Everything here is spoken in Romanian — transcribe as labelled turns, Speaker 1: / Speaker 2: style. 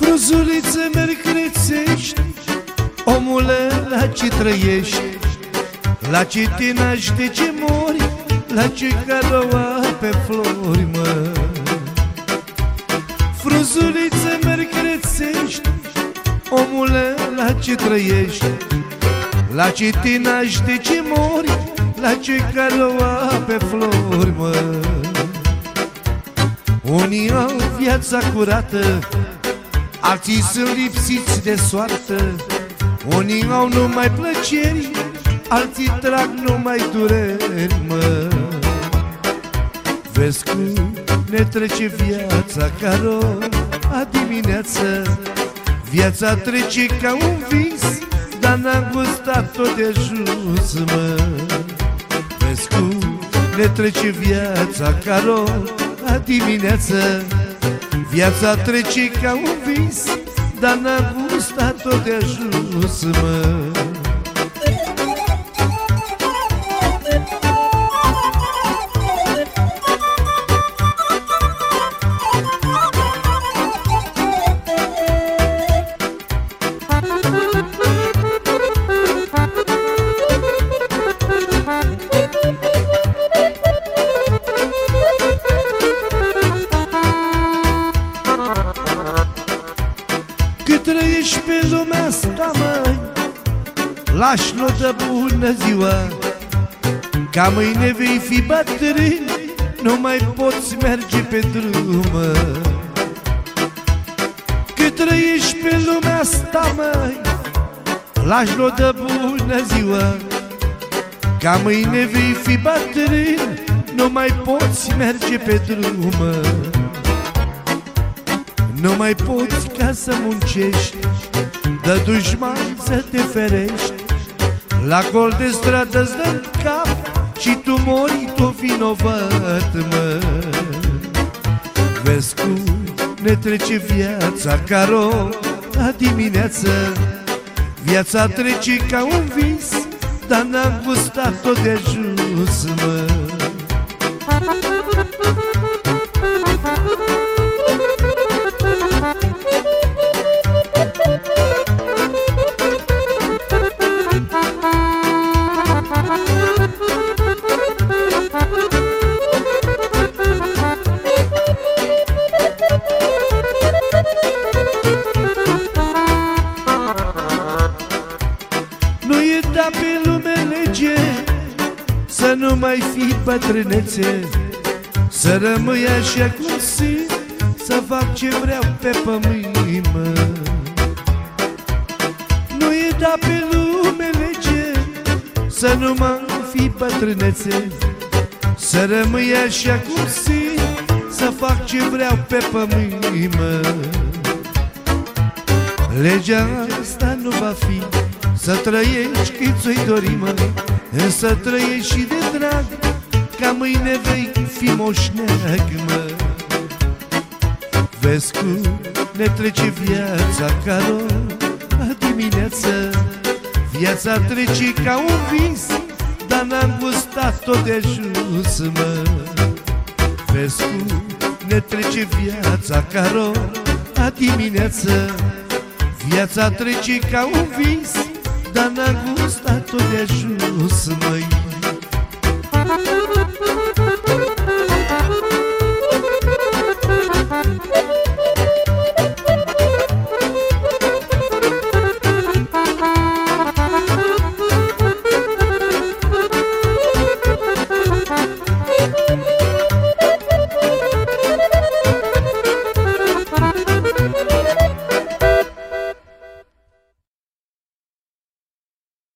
Speaker 1: Frunzuliță merg crețești Omule, la ce trăiești? La ce te naști, de ce mori? La ce caloa pe flori, mă? Frunzuliță merg crețești Omule, la ce trăiești? La ce te naști, de ce mori? La ce caloa pe flori, mă? Unii au viața curată Alții sunt lipsiți de soartă Unii au numai plăceri Alții trag numai dureri, mă. Vezi cum ne trece viața ca a dimineață. Viața trece ca un vis Dar n-am gustat tot de jos, mă. Vezi cum ne trece viața ca a dimineață. Viața trece ca un vis Dar n-am gustat tot de ajuns, mă trăiești pe lumea asta, măi Lași de bună ziua Ca mâine vei fi bătrân Nu mai poți merge pe drum, mă. Cât trăiești pe lumea asta, măi Lași de bună ziua Ca mâine vei fi bătrân Nu mai poți merge pe drum, mă. Nu mai poți ca să muncești De dușman să te ferești. La gol de stradă îți dă cap Și tu mori tu vinovat, mă. Vezi cum ne trece viața ca la dimineață. Viața trece ca un vis Dar n-am gustat tot de ajuns, mă Să nu mai fi bătrânețe Să rămâi așa cum sunt Să fac ce vreau pe pământ, mă. Nu e da pe lume lege Să nu mai fi bătrânețe Să rămâi așa cum sunt Să fac ce vreau pe pământ, mă. Legea asta nu va fi Să trăiești cât ți-o dori, mă Însă trăiești și de drag Ca mâine vei fi moșneag, mă. Vezi cum ne trece viața ca la dimineață. Viața trece ca un vis Dar n-am gustat tot de ajuns, mă. Vezi cum ne trece viața ca la dimineață. Viața trece ca un vis Dar n-a gustat tot de ajuns, măi